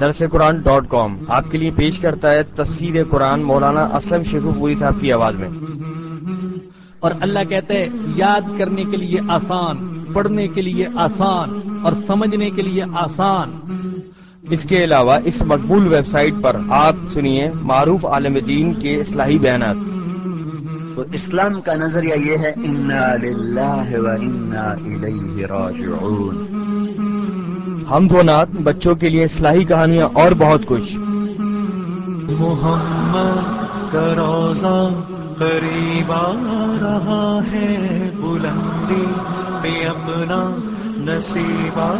درس قرآن ڈاٹ کام آپ کے لیے پیش کرتا ہے تفسیر قرآن مولانا اسلم شیخو پوری صاحب کی آواز میں۔ اور اللہ کہتے ہیں یاد کرنے کے لیے آسان پڑھنے کے لیے آسان اور سمجھنے کے لیے آسان۔ اس کے علاوہ اس مقبول ویب سائٹ پر آپ سنیے معروف عالم دین کے اصلاحی بیانات۔ تو اسلام کا نظریہ یہ ہے انا للہ و انا الیہ راجعون۔ ہم دو نات بچوں کے لیے اصلاحی کہانیاں اور بہت کچھ۔ محمد کا روزہ قریب آ رہا ہے بلندی پہ اپنا نصیب آ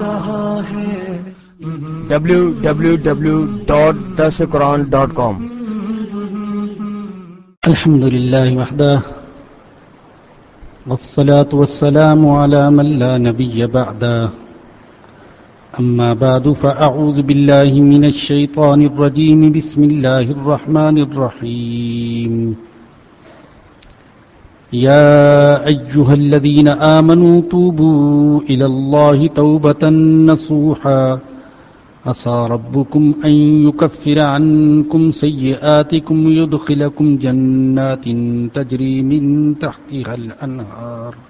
رہا ہے۔ W W W dot this Quran dot com الحمد لله وحده والصلاة والسلام على من لا نبي بعده أما بعد، فأعوذ بالله من الشيطان الرجيم. بسم الله الرحمن الرحيم. يا أيها الذين آمنوا توبوا إلى الله توبة نصوحا. عسى ربكم أن يكفر عنكم سيئاتكم ويدخلكم جنات تجري من تحتها الأنهار.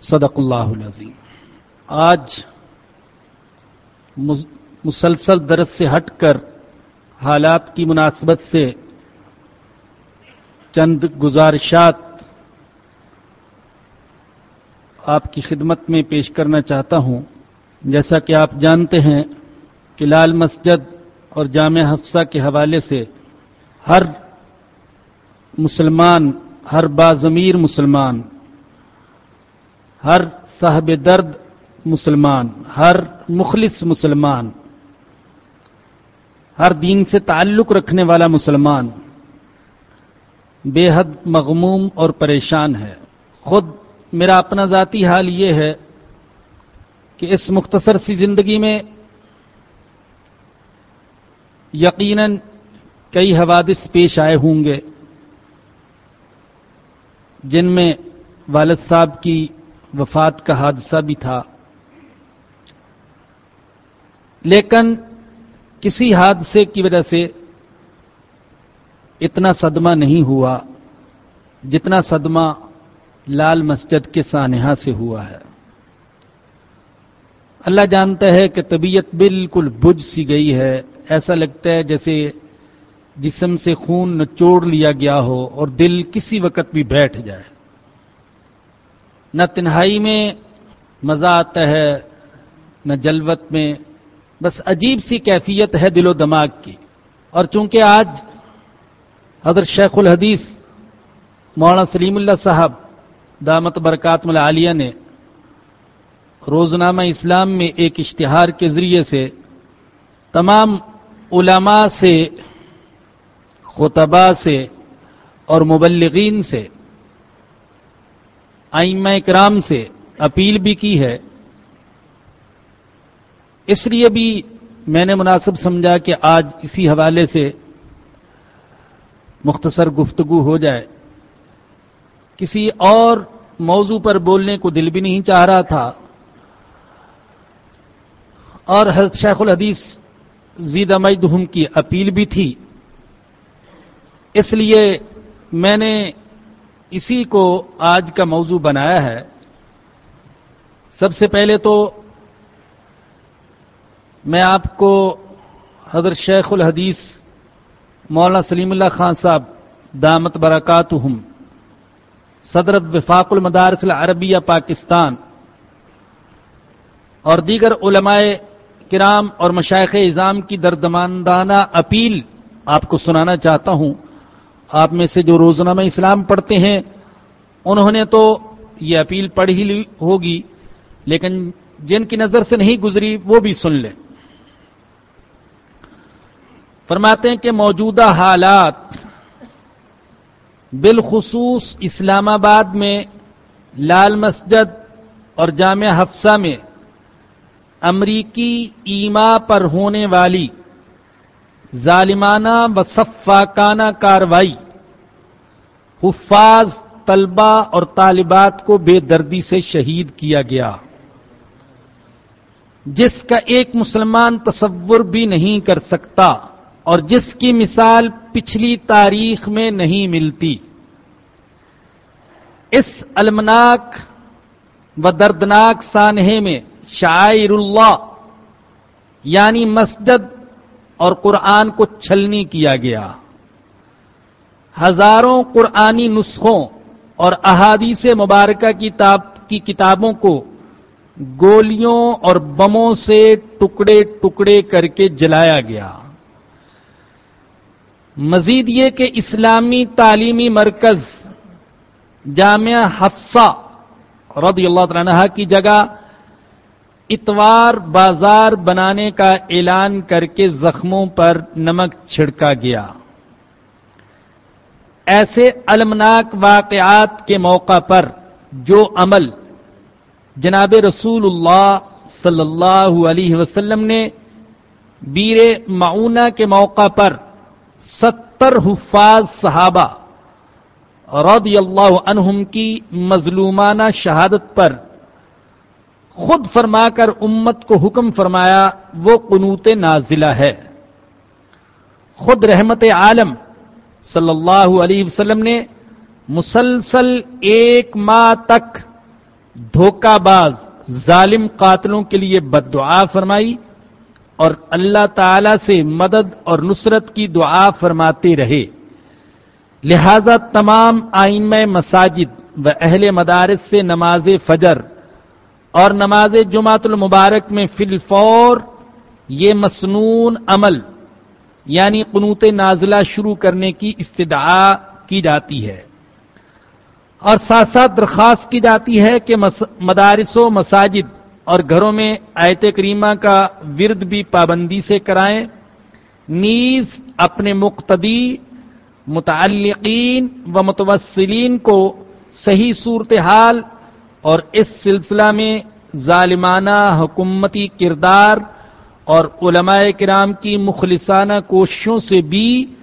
صدق اللہ العظیم۔ آج مسلسل درس سے ہٹ کر حالات کی مناسبت سے چند گزارشات آپ کی خدمت میں پیش کرنا چاہتا ہوں۔ جیسا کہ آپ جانتے ہیں کہ لال مسجد اور جامع حفصہ کے حوالے سے ہر مسلمان، ہر بازمیر مسلمان ہر صاحب درد مسلمان، ہر مخلص مسلمان، ہر دین سے تعلق رکھنے والا مسلمان بے حد مغموم اور پریشان ہے۔ خود میرا اپنا ذاتی حال یہ ہے کہ اس مختصر سی زندگی میں یقیناً کئی حوادث پیش آئے ہوں گے، جن میں والد صاحب کی وفات کا حادثہ بھی تھا۔ لیکن کسی حادثے کی وجہ سے اتنا صدمہ نہیں ہوا جتنا صدمہ لال مسجد کے سانحہ سے ہوا ہے۔ اللہ جانتا ہے کہ طبیعت بالکل بجھ سی گئی ہے۔ ایسا لگتا ہے جیسے جسم سے خون نچوڑ لیا گیا ہو اور دل کسی وقت بھی بیٹھ جائے۔ نہ تنہائی میں مزہ آتا ہے، نہ جلوت میں۔ بس عجیب سی کیفیت ہے دل و دماغ کی۔ اور چونکہ آج حضرت شیخ الحدیث مولانا سلیم اللہ صاحب دامت برکات ملیہ نے روزنامہ اسلام میں ایک اشتہار کے ذریعے سے تمام علماء سے خطبہ سے اور مبلغین سے آئمہ کرام سے اپیل بھی کی ہے۔ اس لیے بھی میں نے مناسب سمجھا کہ آج اسی حوالے سے مختصر گفتگو ہو جائے۔ کسی اور موضوع پر بولنے کو دل بھی نہیں چاہ رہا تھا۔ اور حضرت شیخ الحدیث زیدہ مجدہم کی اپیل بھی تھی۔ اس لیے میں نے اسی کو آج کا موضوع بنایا ہے۔ سب سے پہلے تو میں آپ کو حضرت شیخ الحدیث مولانا سلیم اللہ خان صاحب دامت برکات صدر وفاق المدارس العربیہ پاکستان اور دیگر علماء کرام اور مشائق اظام کی دردماندانہ اپیل آپ کو سنانا چاہتا ہوں۔ آپ میں سے جو روزنامہ اسلام پڑھتے ہیں، انہوں نے تو یہ اپیل پڑھ ہی لی ہوگی، لیکن جن کی نظر سے نہیں گزری، وہ بھی سن لیں۔ فرماتے ہیں کہ موجودہ حالات بالخصوص اسلام آباد میں لال مسجد اور جامع حفصہ میں امریکی ایما پر ہونے والی ظالمانہ و کاروائی۔ حفاظ، طلبہ اور طالبات کو بے دردی سے شہید کیا گیا۔ جس کا ایک مسلمان تصور بھی نہیں کر سکتا اور جس کی مثال پچھلی تاریخ میں نہیں ملتی۔ اس المناک و دردناک سانحے میں شاعر اللہ یعنی مسجد اور قرآن کو چھلنی کیا گیا۔ ہزاروں قرآنی نسخوں اور احادیث مبارکہ کی کتابوں کو گولیوں اور بموں سے ٹکڑے ٹکڑے کر کے جلایا گیا۔ مزید یہ کہ اسلامی تعلیمی مرکز جامعہ حفصہ رضی اللہ تعالیٰ کی جگہ اتوار بازار بنانے کا اعلان کر کے زخموں پر نمک چھڑکا گیا۔ ایسے المناک واقعات کے موقع پر جو عمل جناب رسول اللہ صلی اللہ علیہ وسلم نے بیر معونہ کے موقع پر ستر حفاظ صحابہ رضی اللہ عنہم کی مظلومانہ شہادت پر خود فرما کر امت کو حکم فرمایا، وہ قنوت نازلہ ہے۔ خود رحمت عالم صلی اللہ علیہ وسلم نے مسلسل ایک ماہ تک دھوکہ باز ظالم قاتلوں کے لیے بد دعا فرمائی اور اللہ تعالی سے مدد اور نصرت کی دعا فرماتے رہے۔ لہذا تمام آئمہ مساجد و اہل مدارس سے نماز فجر اور نماز جمعۃ المبارک میں فی الفور یہ مسنون عمل یعنی قنوت نازلہ شروع کرنے کی استدعا کی جاتی ہے۔ اور ساتھ ساتھ درخواست کی جاتی ہے کہ مدارس و مساجد اور گھروں میں آیت کریمہ کا ورد بھی پابندی سے کرائیں۔ نیز اپنے مقتدی، متعلقین و متوسلین کو صحیح صورتحال اور اس سلسلہ میں ظالمانہ حکومتی کردار اور علماء کرام کی مخلصانہ کوششوں سے بھی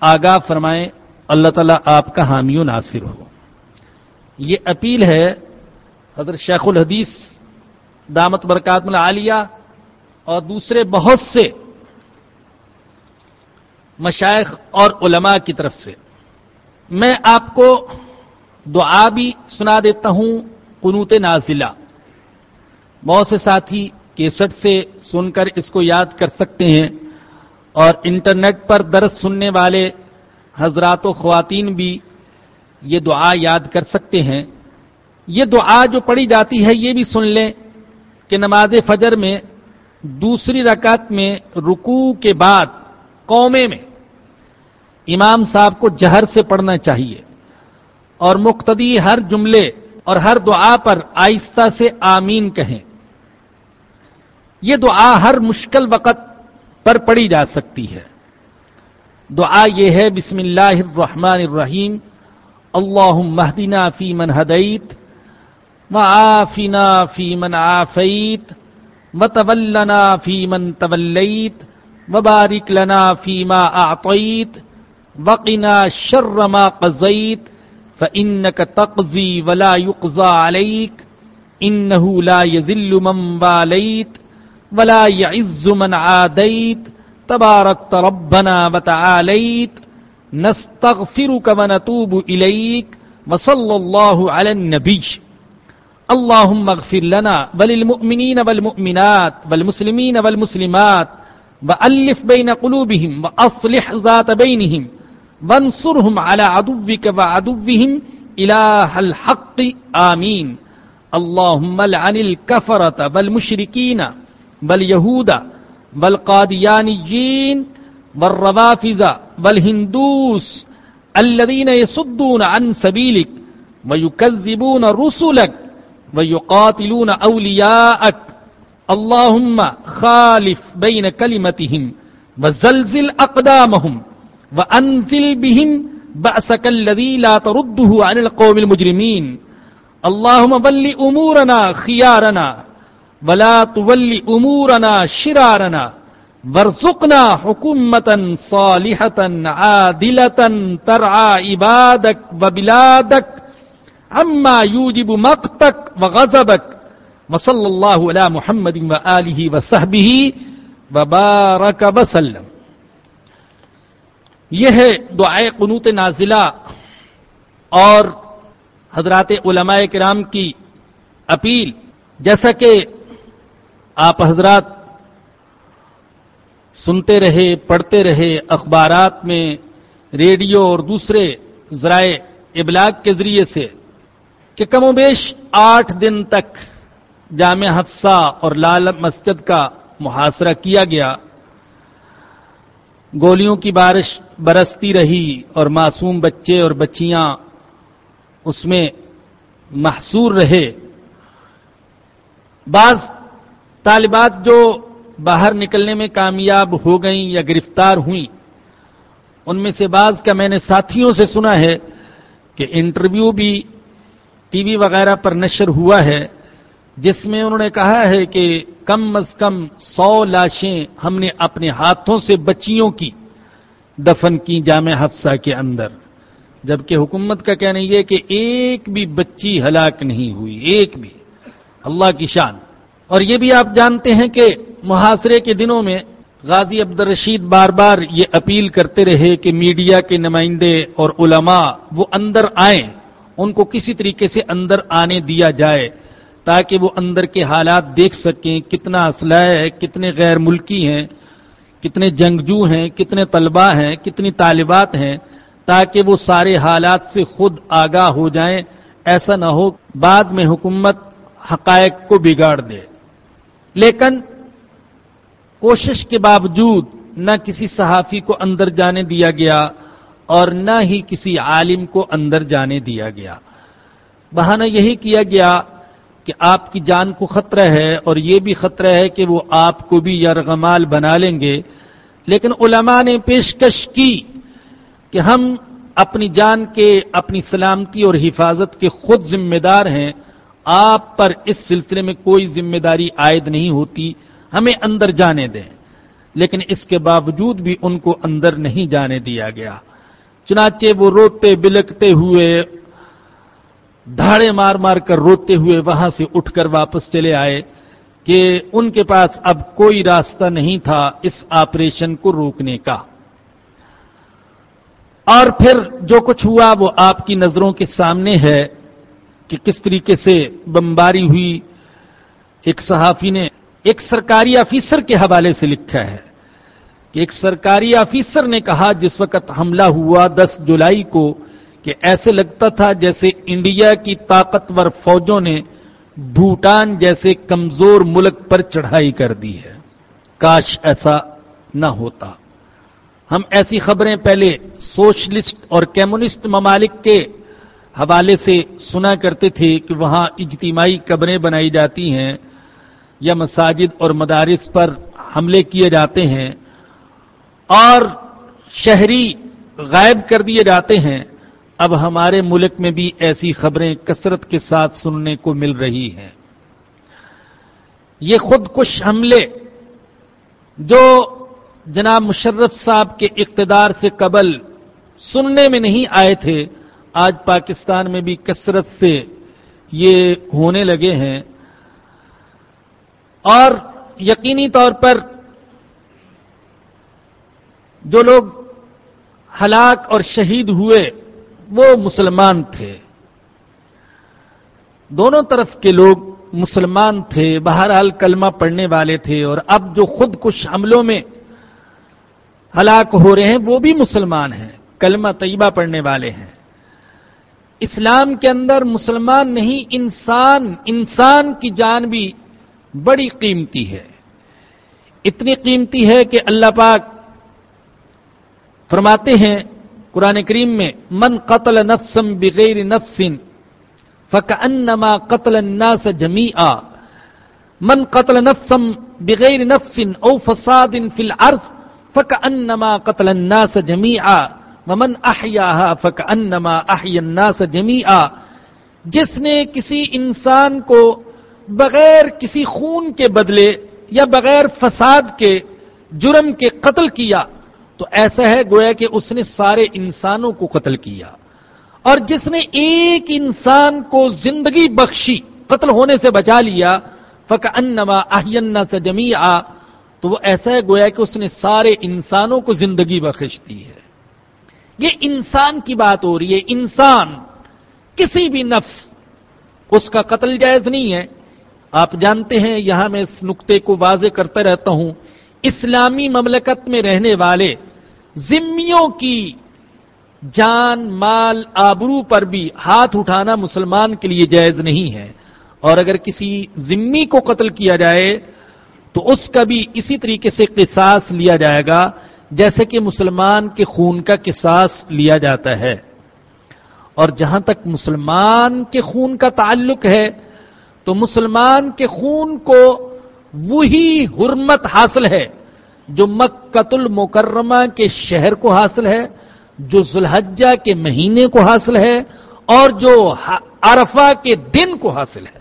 آگاہ فرمائیں، اللہ تعالیٰ آپ کا حامی و ناصر ہو۔ یہ اپیل ہے حضرت شیخ الحدیث دامت برکات العالیہ اور دوسرے بہت سے مشائق اور علماء کی طرف سے۔ میں آپ کو دعا بھی سنا دیتا ہوں۔ قنوت نازلہ۔ بہت سے ساتھی کیسٹ سے سن کر اس کو یاد کر سکتے ہیں۔ اور انٹرنیٹ پر درس سننے والے حضرات و خواتین بھی یہ دعا یاد کر سکتے ہیں۔ یہ دعا جو پڑھی جاتی ہے یہ بھی سن لیں کہ نماز فجر میں دوسری رکعت میں رکوع کے بعد قومے میں امام صاحب کو جہر سے پڑھنا چاہیے۔ اور مقتدی ہر جملے اور ہر دعا پر آہستہ سے آمین کہیں۔ یہ دعا ہر مشکل وقت پر پڑھی جا سکتی ہے۔ دعا یہ ہے، بسم اللہ الرحمن الرحیم۔ اللہ مہدینہ فی من ہدعت وعافنا فی من آفیت وتولنا فی من تولیت وبارک لنا فی ما اعطیت وقنا شر ما قضیت۔ فإنك تقضي ولا يقضى عليك إنه لا يذل من واليت ولا يعز من عاديت تبارك ربنا وتعاليت نستغفرك ونتوب إليك وصلى الله على النبي اللهم اغفر لنا وللمؤمنين والمؤمنات والمسلمين والمسلمات وألف بين قلوبهم وأصلح ذات بينهم وانصرهم على عدوك وعدوهم إله الحق، آمين. اللهم لعن الكفرة والمشركين واليهود والقاديانيين والروافذ والهندوس الذين يصدون عن سبيلك ويكذبون رسلك ويقاتلون أولياءك. اللهم خالف بين كلمتهم وزلزل أقدامهم. وأنزل بهم بأسك الذي لا ترده عن القوم المجرمين اللهم ول أمورنا خيارنا ولا تول أمورنا شرارنا وارزقنا حكومة صالحة عادلة ترعى عبادك وبلادك عما يوجب مقتك وغضبك وصلى الله على محمد وآله وصحبه وبارك وسلم یہ ہے دعائے قنوت نازلہ اور حضرات علماء کرام کی اپیل، جیسا کہ آپ حضرات سنتے رہے، پڑھتے رہے، اخبارات میں، ریڈیو اور دوسرے ذرائع ابلاغ کے ذریعے سے کہ کم و بیش آٹھ دن تک جامع حفصہ اور لال مسجد کا محاصرہ کیا گیا۔ گولیوں کی بارش برستی رہی اور معصوم بچے اور بچیاں اس میں محصور رہے۔ بعض طالبات جو باہر نکلنے میں کامیاب ہو گئیں یا گرفتار ہوئیں، ان میں سے بعض کا میں نے ساتھیوں سے سنا ہے کہ انٹرویو بھی ٹی وی وغیرہ پر نشر ہوا ہے، جس میں انہوں نے کہا ہے کہ کم از کم سو لاشیں ہم نے اپنے ہاتھوں سے بچیوں کی۔ دفن کی جامع حفصہ کے اندر۔ جبکہ حکومت کا کہنا یہ کہ ایک بھی بچی ہلاک نہیں ہوئی، ایک بھی۔ اللہ کی شان۔ اور یہ بھی آپ جانتے ہیں کہ محاصرے کے دنوں میں غازی عبد الرشید بار بار یہ اپیل کرتے رہے کہ میڈیا کے نمائندے اور علماء وہ اندر آئیں، ان کو کسی طریقے سے اندر آنے دیا جائے تاکہ وہ اندر کے حالات دیکھ سکیں، کتنا اسلحہ ہے، کتنے غیر ملکی ہیں۔ کتنے جنگجو ہیں، کتنے طلبہ ہیں، کتنی طالبات ہیں، تاکہ وہ سارے حالات سے خود آگاہ ہو جائیں، ایسا نہ ہو بعد میں حکومت حقائق کو بگاڑ دے۔ لیکن کوشش کے باوجود نہ کسی صحافی کو اندر جانے دیا گیا اور نہ ہی کسی عالم کو اندر جانے دیا گیا۔ بہانہ یہی کیا گیا کہ آپ کی جان کو خطرہ ہے اور یہ بھی خطرہ ہے کہ وہ آپ کو بھی یرغمال بنا لیں گے۔ لیکن علماء نے پیشکش کی کہ ہم اپنی جان کے، اپنی سلامتی اور حفاظت کے خود ذمہ دار ہیں۔ آپ پر اس سلسلے میں کوئی ذمہ داری عائد نہیں ہوتی۔ ہمیں اندر جانے دیں۔ لیکن اس کے باوجود بھی ان کو اندر نہیں جانے دیا گیا۔ چنانچہ وہ روتے بلکتے ہوئے دھاڑے مار مار کر روتے ہوئے وہاں سے اٹھ کر واپس چلے آئے کہ ان کے پاس اب کوئی راستہ نہیں تھا اس آپریشن کو روکنے کا۔ اور پھر جو کچھ ہوا وہ آپ کی نظروں کے سامنے ہے کہ کس طریقے سے بمباری ہوئی۔ ایک صحافی نے ایک سرکاری آفیسر کے حوالے سے لکھا ہے کہ ایک سرکاری آفیسر نے کہا جس وقت حملہ ہوا دس جولائی کو کہ ایسے لگتا تھا جیسے انڈیا کی طاقتور فوجوں نے بھوٹان جیسے کمزور ملک پر چڑھائی کر دی ہے۔ کاش ایسا نہ ہوتا۔ ہم ایسی خبریں پہلے سوشلسٹ اور کمیونسٹ ممالک کے حوالے سے سنا کرتے تھے کہ وہاں اجتماعی قبریں بنائی جاتی ہیں یا مساجد اور مدارس پر حملے کیے جاتے ہیں اور شہری غائب کر دیے جاتے ہیں۔ اب ہمارے ملک میں بھی ایسی خبریں کثرت کے ساتھ سننے کو مل رہی ہیں۔ یہ خود کش حملے جو جناب مشرف صاحب کے اقتدار سے قبل سننے میں نہیں آئے تھے، آج پاکستان میں بھی کثرت سے یہ ہونے لگے ہیں۔ اور یقینی طور پر جو لوگ ہلاک اور شہید ہوئے وہ مسلمان تھے۔ دونوں طرف کے لوگ مسلمان تھے، بہرحال کلمہ پڑھنے والے تھے اور اب جو خود کش حملوں میں ہلاک ہو رہے ہیں، وہ بھی مسلمان ہیں، کلمہ طیبہ پڑھنے والے ہیں۔ اسلام کے اندر مسلمان نہیں، انسان انسان کی جان بھی بڑی قیمتی ہے۔ اتنی قیمتی ہے کہ اللہ پاک فرماتے ہیں قرآن کریم میں، من قتل نفسم بغیر نفس فكأنما قتل الناس جميعا من قتل نفسا بغير نفس او فساد في الارض فكأنما قتل الناس جميعا ومن احياها فكأنما احيا الناس جميعا جس نے کسی انسان کو بغیر کسی خون کے بدلے یا بغیر فساد کے، جرم کے قتل کیا تو ایسا ہے گویا کہ اس نے سارے انسانوں کو قتل کیا اور جس نے ایک انسان کو زندگی بخشی، قتل ہونے سے بچا لیا فک انما احینا سے جمی تو وہ ایسا ہے گویا کہ اس نے سارے انسانوں کو زندگی بخش دی ہے۔ یہ انسان کی بات ہو رہی ہے، انسان، کسی بھی نفس، اس کا قتل جائز نہیں ہے۔ آپ جانتے ہیں، یہاں میں اس نقطے کو واضح کرتا رہتا ہوں اسلامی مملکت میں رہنے والے، ذمیوں کی جان، مال، آبرو پر بھی ہاتھ اٹھانا مسلمان کے لیے جائز نہیں ہے۔ اور اگر کسی ذمی کو قتل کیا جائے، تو اس کا بھی اسی طریقے سے قصاص لیا جائے گا، جیسے کہ مسلمان کے خون کا قصاص لیا جاتا ہے۔ اور جہاں تک مسلمان کے خون کا تعلق ہے، تو مسلمان کے خون کو وہی حرمت حاصل ہے جو مکت المکرمہ کے شہر کو حاصل ہے، جو ذوالحجہ کے مہینے کو حاصل ہے، اور جو عرفہ کے دن کو حاصل ہے۔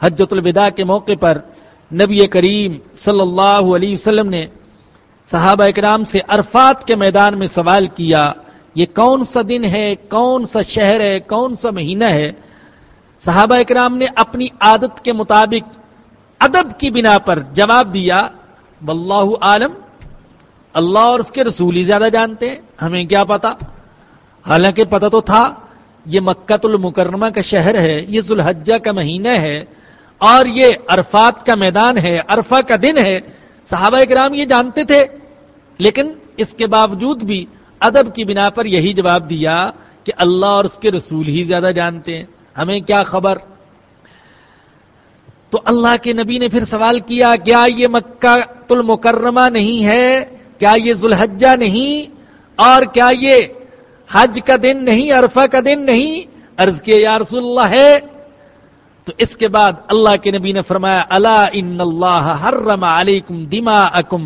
حجت الوداع کے موقع پر نبی کریم صلی اللہ علیہ وسلم نے صحابہ اکرام سے عرفات کے میدان میں سوال کیا، یہ کون سا دن ہے، کون سا شہر ہے، کون سا مہینہ ہے؟ صحابہ اکرام نے اپنی عادت کے مطابق ادب کی بنا پر جواب دیا، واللہ عالم، اللہ اور اس کے رسول ہی زیادہ جانتے ہیں، ہمیں کیا پتا؟ حالانکہ پتا تو تھا، یہ مکت المکرمہ کا شہر ہے، یہ ذوالحجہ کا مہینہ ہے، اور یہ عرفات کا میدان ہے، عرفہ کا دن ہے۔ صحابہ کرام یہ جانتے تھے، لیکن اس کے باوجود بھی ادب کی بنا پر یہی جواب دیا کہ اللہ اور اس کے رسول ہی زیادہ جانتے ہیں۔ ہمیں کیا خبر؟ تو اللہ کے نبی نے پھر سوال کیا کیا یہ مکہ المکرمہ نہیں ہے؟ کیا یہ ذوالحجہ نہیں؟ اور کیا یہ حج کا دن نہیں، عرفہ کا دن نہیں؟ عرض کے یا رسول اللہ ہے؟ تو اس کے بعد اللہ کے نبی نے فرمایا اللہ ان اللہ حرم علیکم دما اکم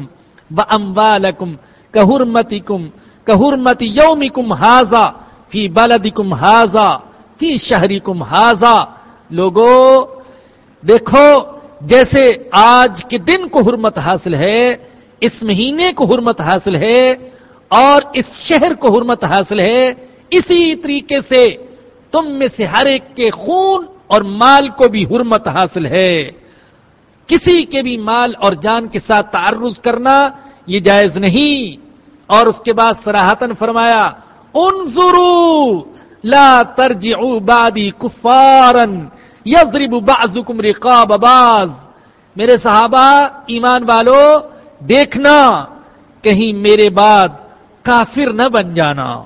و اموالکم کہرمتی کم کہرمتی یومی کم حاضا، فی بالدی کم حاضا، فی شہری کم حاضا۔ لوگو دیکھو، جیسے آج کے دن کو حرمت حاصل ہے، اس مہینے کو حرمت حاصل ہے، اور اس شہر کو حرمت حاصل ہے، اسی طریقے سے تم میں سے ہر ایک کے خون اور مال کو بھی حرمت حاصل ہے۔ کسی کے بھی مال اور جان کے ساتھ تعرض کرنا یہ جائز نہیں۔ اور اس کے بعد سراہتن فرمایا ان ضرور لا ترجعوا بعدی کفارن یضرب بعضکم رقاب باز میرے صحابہ، ایمان والو، دیکھنا، کہیں میرے بعد کافر نہ بن جانا۔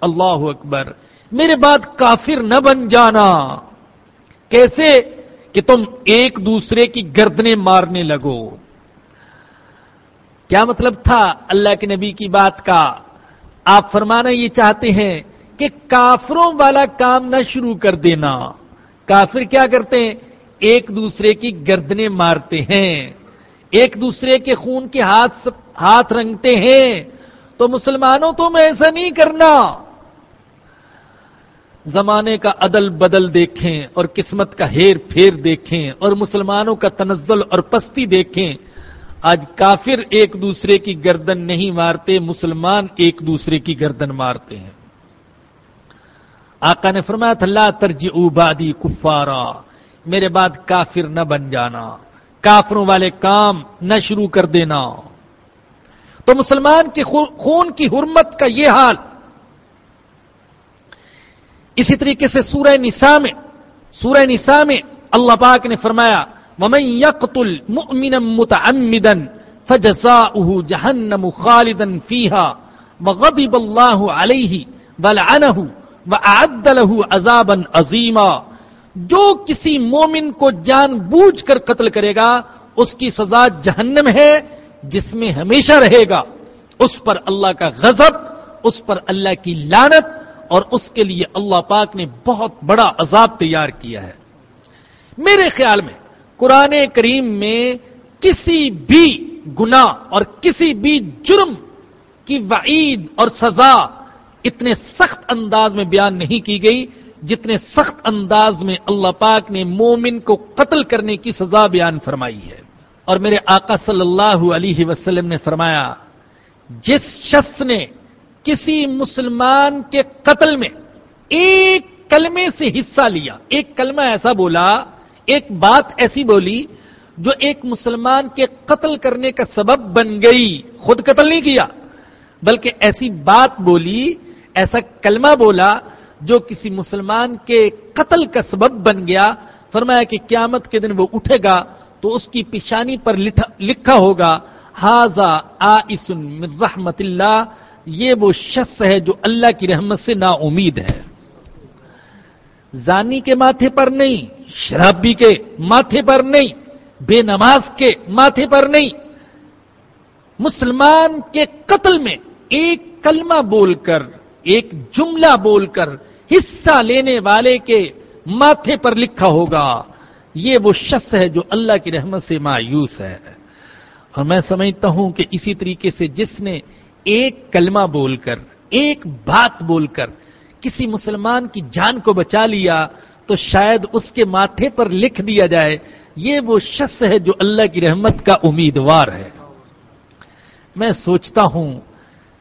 اللہ اکبر۔ میرے بعد کافر نہ بن جانا۔ کیسے؟ کہ تم ایک دوسرے کی گردنے مارنے لگو۔ کیا مطلب تھا اللہ کے نبی کی بات کا؟ آپ فرمانا یہ چاہتے ہیں کہ کافروں والا کام نہ شروع کر دینا۔ کافر کیا کرتے ہیں؟ ایک دوسرے کی گردنے مارتے ہیں۔ ایک دوسرے کے خون کے ہاتھ ہاتھ رنگتے ہیں۔ تو مسلمانوں تم ایسا نہیں کرنا۔ زمانے کا عدل بدل دیکھیں اور قسمت کا ہیر پھیر دیکھیں اور مسلمانوں کا تنزل اور پستی دیکھیں۔ آج کافر ایک دوسرے کی گردن نہیں مارتے، مسلمان ایک دوسرے کی گردن مارتے ہیں۔ آقا نے فرمایا تھا اللہ ترجی اوبادی کفارا، میرے بعد کافر نہ بن جانا، کافروں والے کام نہ شروع کر دینا۔ تو مسلمان کے خون کی حرمت کا یہ حال۔ اسی طریقے سے سورہ نساء میں، سورہ نساء میں اللہ پاک نے فرمایا، ومن يقتل مؤمنا متعمدا فجزاؤه جهنم خالدا فيها وغضب الله عليه ولعنه وأعد له عذابا عظيما۔ جو کسی مومن کو جان بوجھ کر قتل کرے گا، اس کی سزا جہنم ہے، جس میں ہمیشہ رہے گا۔ اس پر اللہ کا غضب، اس پر اللہ کی لانت اور اس کے لیے اللہ پاک نے بہت بڑا عذاب تیار کیا ہے۔ میرے خیال میں، قرآن کریم میں کسی بھی گنا اور کسی بھی جرم کی وعید اور سزا اتنے سخت انداز میں بیان نہیں کی گئی جتنے سخت انداز میں اللہ پاک نے مومن کو قتل کرنے کی سزا بیان فرمائی ہے۔ اور میرے آقا صلی اللہ علیہ وسلم نے فرمایا، جس شخص نے کسی مسلمان کے قتل میں ایک کلمے سے حصہ لیا، ایک کلمہ ایسا بولا، ایک بات ایسی بولی جو ایک مسلمان کے قتل کرنے کا سبب بن گئی، خود قتل نہیں کیا، بلکہ ایسی بات بولی ایسا کلمہ بولا جو کسی مسلمان کے قتل کا سبب بن گیا۔ فرمایا کہ قیامت کے دن وہ اٹھے گا تو اس کی پیشانی پر لکھا ہوگا ہاضا من رحمت اللہ یہ وہ شخص ہے جو اللہ کی رحمت سے نا امید ہے۔ زانی کے ماتھے پر نہیں، شرابی کے ماتھے پر نہیں، بے نماز کے ماتھے پر نہیں۔ مسلمان کے قتل میں ایک کلمہ بول کر ایک جملہ بول کر حصہ لینے والے کے ماتھے پر لکھا ہوگا۔ یہ وہ شخص ہے جو اللہ کی رحمت سے مایوس ہے۔ اور میں سمجھتا ہوں کہ اسی طریقے سے جس نے ایک کلمہ بول کر، ایک بات بول کر کسی مسلمان کی جان کو بچا لیا، تو شاید اس کے ماتھے پر لکھ دیا جائے۔ یہ وہ شخص ہے جو اللہ کی رحمت کا امیدوار ہے۔ میں سوچتا ہوں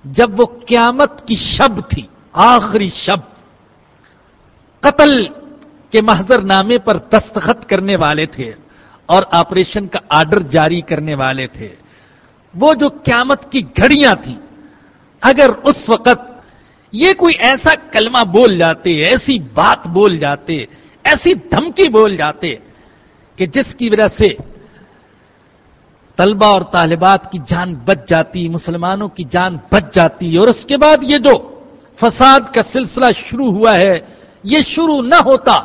جب وہ قیامت کی شب تھی، آخری شب، قتل کے محضر نامے پر دستخط کرنے والے تھے اور آپریشن کا آرڈر جاری کرنے والے تھے۔ وہ جو قیامت کی گھڑیاں تھیں، اگر اس وقت یہ کوئی ایسا کلمہ بول جاتے، ایسی بات بول جاتے، ایسی دھمکی بول جاتے کہ جس کی وجہ سے طلبہ اور طالبات کی جان بچ جاتی، مسلمانوں کی جان بچ جاتی اور اس کے بعد یہ جو فساد کا سلسلہ شروع ہوا ہے، یہ شروع نہ ہوتا۔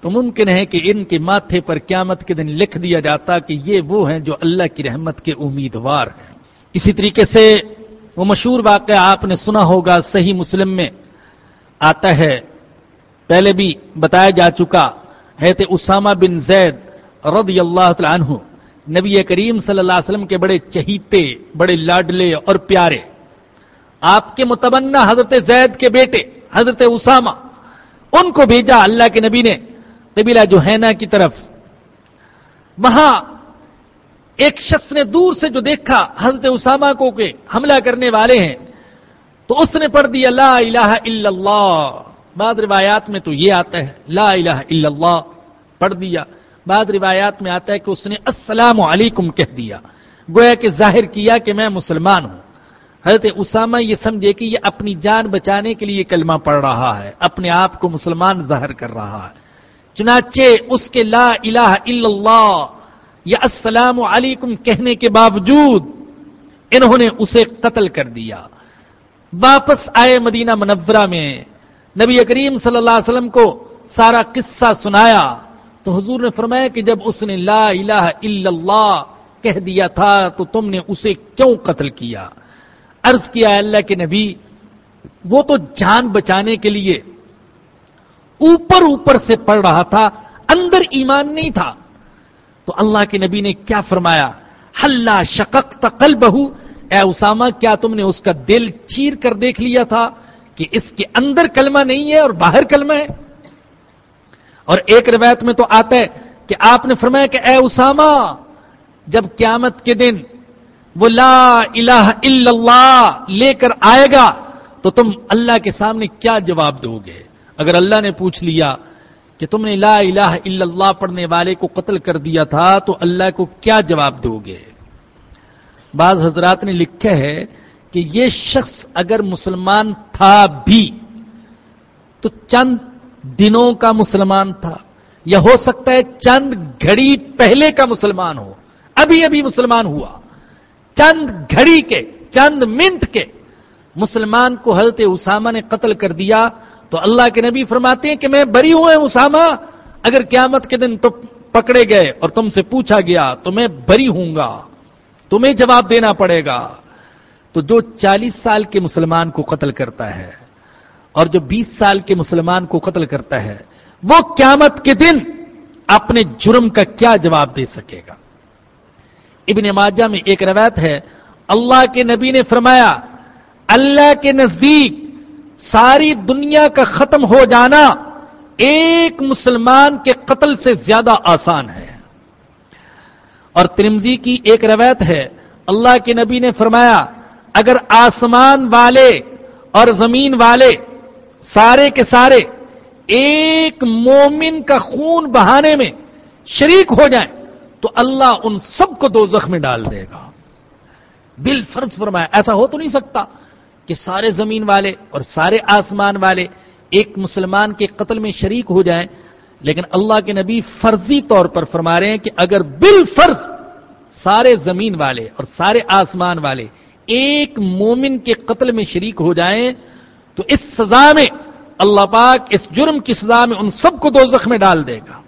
تو ممکن ہے کہ ان کے ماتھے پر قیامت کے دن لکھ دیا جاتا کہ یہ وہ ہیں جو اللہ کی رحمت کے امیدوار ہیں۔ اسی طریقے سے وہ مشہور واقعہ آپ نے سنا ہوگا، صحیح مسلم میں آتا ہے۔ پہلے بھی بتایا جا چکا ہے تو اسامہ بن زید رضی اللہ تعالیٰ عنہ نبی کریم صلی اللہ علیہ وسلم کے بڑے چہیتے، بڑے لاڈلے اور پیارے۔ آپ کے متبنہ حضرت زید کے بیٹے، حضرت اسامہ، ان کو بھیجا اللہ کے نبی نے قبیلہ جو ہے کی طرف۔ وہاں ایک شخص نے دور سے جو دیکھا حضرت اسامہ کو کہ حملہ کرنے والے ہیں، تو اس نے پڑھ دیا لا الہ الا اللہ۔ بعض روایات میں تو یہ آتا ہے لا الہ الا اللہ، پڑھ دیا۔ بعض روایات میں آتا ہے کہ اس نے السلام علیکم کہہ دیا۔ گویا کہ ظاہر کیا کہ میں مسلمان ہوں۔ حضرت اسامہ یہ سمجھے کہ یہ اپنی جان بچانے کے لیے کلمہ پڑھ رہا ہے، اپنے آپ کو مسلمان ظاہر کر رہا ہے۔ چنانچہ اس کے لا الہ الا اللہ، یا السلام علیکم کہنے کے باوجود انہوں نے اسے قتل کر دیا۔ واپس آئے مدینہ منورہ میں نبی کریم صلی اللہ علیہ وسلم کو سارا قصہ سنایا۔ تو حضور نے فرمایا کہ جب اس نے لا الہ الا اللہ کہہ دیا تھا تو تم نے اسے کیوں قتل کیا؟ عرض کیا اللہ کے نبی، وہ تو جان بچانے کے لیے اوپر اوپر سے پڑھ رہا تھا، اندر ایمان نہیں تھا۔ تو اللہ کے نبی نے کیا فرمایا؟ ہل شکک تقل بہو اے اسامہ، کیا تم نے اس کا دل چیر کر دیکھ لیا تھا کہ اس کے اندر کلمہ نہیں ہے اور باہر کلمہ ہے؟ اور ایک روایت میں تو آتا ہے کہ آپ نے فرمایا کہ اے اسامہ، جب قیامت کے دن وہ لا الہ الا اللہ لے کر آئے گا، تو تم اللہ کے سامنے کیا جواب دو گے؟ اگر اللہ نے پوچھ لیا کہ تم نے لا الہ الا اللہ پڑھنے والے کو قتل کر دیا تھا، تو اللہ کو کیا جواب دو گے؟ بعض حضرات نے لکھا ہے کہ یہ شخص اگر مسلمان تھا بھی، تو چند دنوں کا مسلمان تھا۔ یا ہو سکتا ہے چند گھڑی پہلے کا مسلمان ہو۔ ابھی ابھی مسلمان ہوا۔ چند گھڑی کے، چند منٹ کے مسلمان کو حضرت اسامہ نے قتل کر دیا۔ تو اللہ کے نبی فرماتے ہیں کہ میں بری ہوں اسامہ، اگر قیامت کے دن تو پکڑے گئے اور تم سے پوچھا گیا تو میں بری ہوں گا۔ تمہیں جواب دینا پڑے گا۔ تو جو چالیس سال کے مسلمان کو قتل کرتا ہے اور جو بیس سال کے مسلمان کو قتل کرتا ہے، وہ قیامت کے دن اپنے جرم کا کیا جواب دے سکے گا؟ ابن ماجہ میں ایک روایت ہے، اللہ کے نبی نے فرمایا، اللہ کے نزدیک ساری دنیا کا ختم ہو جانا ایک مسلمان کے قتل سے زیادہ آسان ہے۔ اور ترمزی کی ایک روایت ہے، اللہ کے نبی نے فرمایا، اگر آسمان والے اور زمین والے سارے کے سارے ایک مومن کا خون بہانے میں شریک ہو جائیں تو اللہ ان سب کو دو زخم ڈال دے گا۔ بل فرض فرمایا، ایسا ہو تو نہیں سکتا کہ سارے زمین والے اور سارے آسمان والے ایک مسلمان کے قتل میں شریک ہو جائیں، لیکن اللہ کے نبی فرضی طور پر فرما رہے ہیں کہ اگر بل فرض سارے زمین والے اور سارے آسمان والے ایک مومن کے قتل میں شریک ہو جائیں تو اس سزا میں اللہ پاک اس جرم کی سزا میں ان سب کو دو زخم ڈال دے گا۔